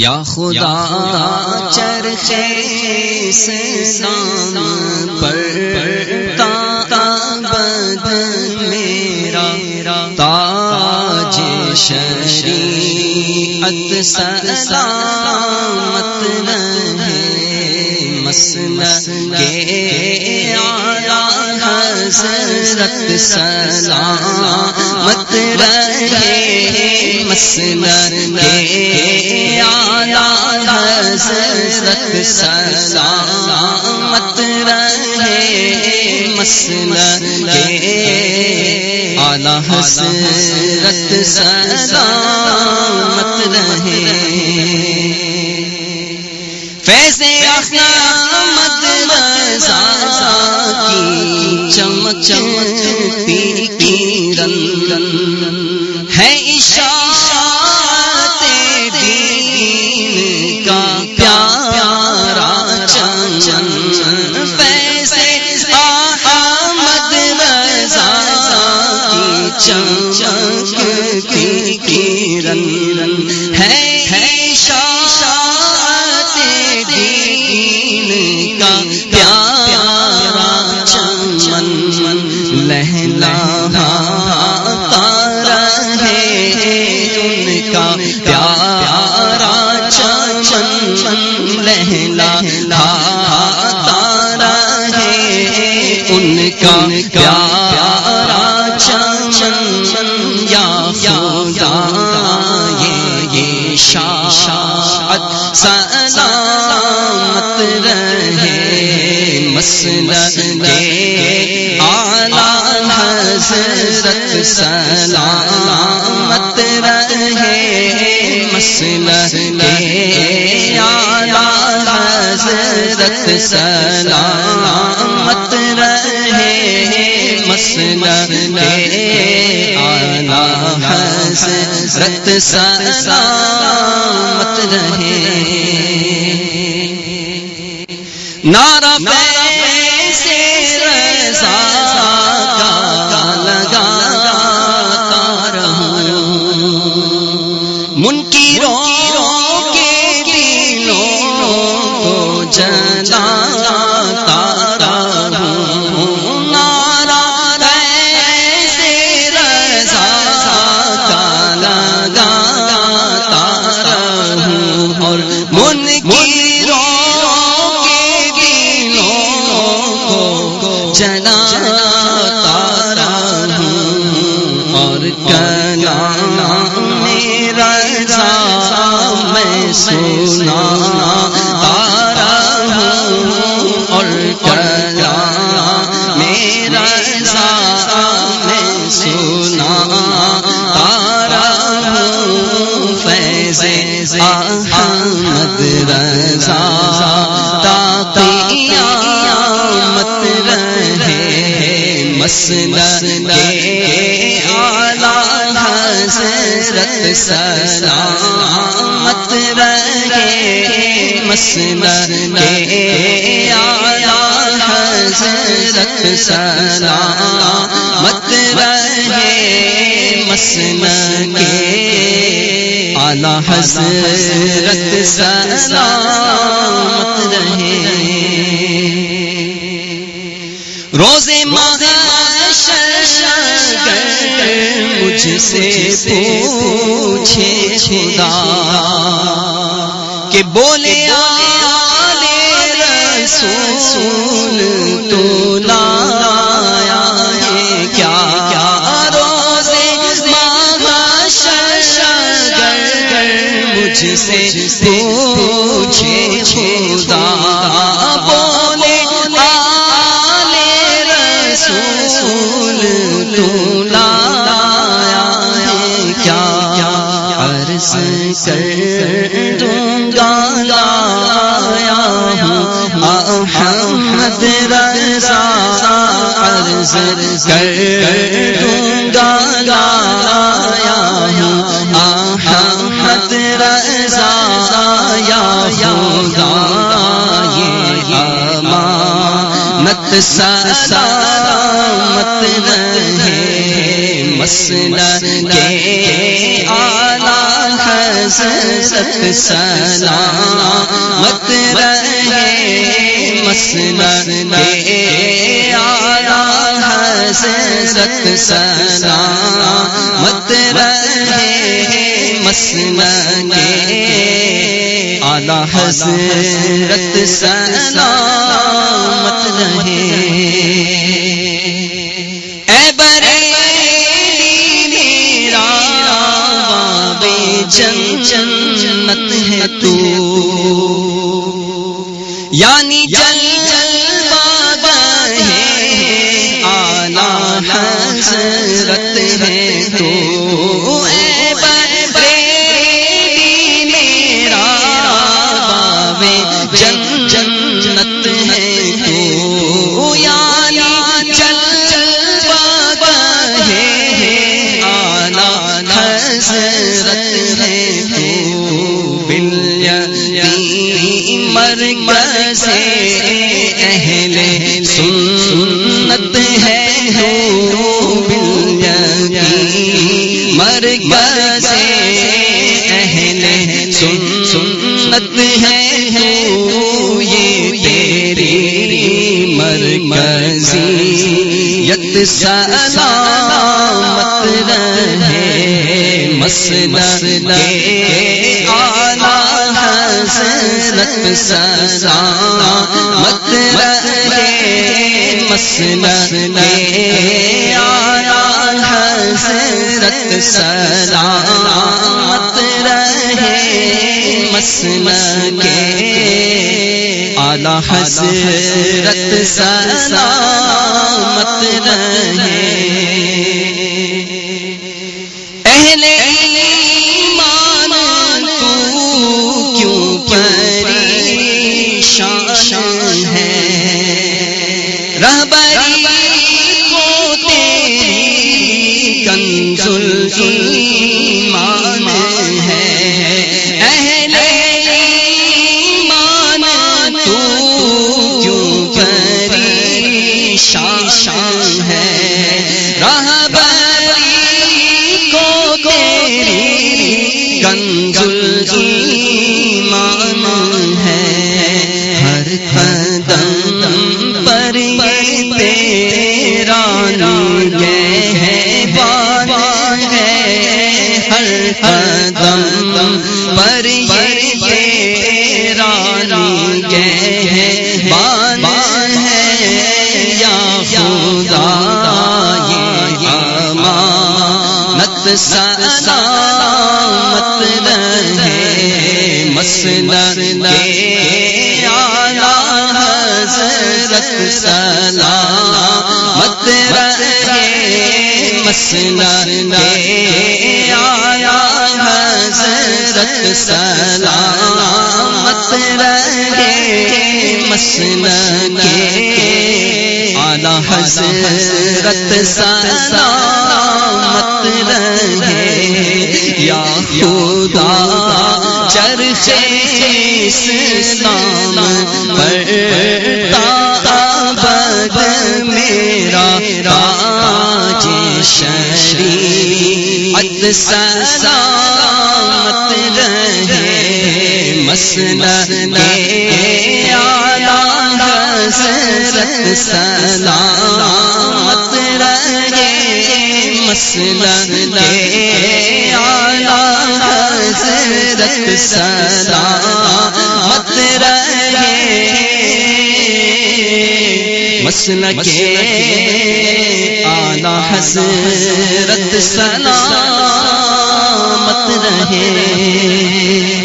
یا خدا چرچے سام پر بد میرا تاج شریعت سلامت نہیں مسل کے حضرت سلامت رہے مسل کے حضرت سلامت رہے مسل کے آلہ حضرت سلامت رہے۔ فیض احمد رضا کی چمک چمک چمکتی کرن ہے اشارت دین کا پیارا چمچم فیض احمد رضا کی چمچمکتی کرن ہے ان کا پیارا چمن لہلا رہے ان کا پیارا چمن یا خدا یہ شاشات سلامت رہے مسل کے آلہ حضرت سلامت بس سلامت رہے مسل کے آلہ حضرت سلامت رہے نارا پیسے رضا کا میں سونا، تارا ہوں اور کلا میرا میں سونا، تارا ہوں فیض احمد رضا تاقیہ مت رہے مسل کے آلہ حضرت سلامت رہے مسل کے آلہ حضرت سلامت رہے مسل کے آلہ حضرت سلامت رہے۔ روزے مجھ سے پوچھے خدا کہ بولے رسول تو لایا ہے کیا کیا روزے مجھ سے پوچھے خدا بولے رسول تو لایا ہے کیا عرض کر عرض کر دوں گا لایا ہوں۔ محمد رضا، یا خدا، یہ امانت سلامت رہے مسل کے آلہ حضرت حسرت سلامت رہے مسلم کے آیا حسرت سلامت رہے مسلم آلہ حضرت سلامت رہے جنت ہے تو. یعنی جل جل ہے آلہ حضرت ہے تو. اے برے میرا بابے جن جنت ہے تو. یعنی جل باد ہے آلہ حضرت مرگ سے اہل سنت ہے ہو بلیتی مرگ سے اہل سنت ہے ہو یہ تیری مرکزی۔ یت سلامت رہے مسند کے آلہ حضرت سلامت رہے مسند کے آلہ حضرت سلامت رہے مسند کے آلہ حضرت سلامت رہے قدم پر یہ تیرا نام ہے بان ہے ہر قدم پر یہ تیرا نام ہے ہے یا خدا یہ امانت مسند کے آلہ حضرت سلامت رہے مسند کے آلہ حضرت سلامت رہے مسند کے آلہ حضرت سلامت چرخ اسلام پر تابد میرا راج شریعت سلامت رہے مسند آلہ حضرت سلامت رہے مسند کے آلہ حضرت سلامت رہے۔ مسل کے آلہ حضرت سلامت رہے۔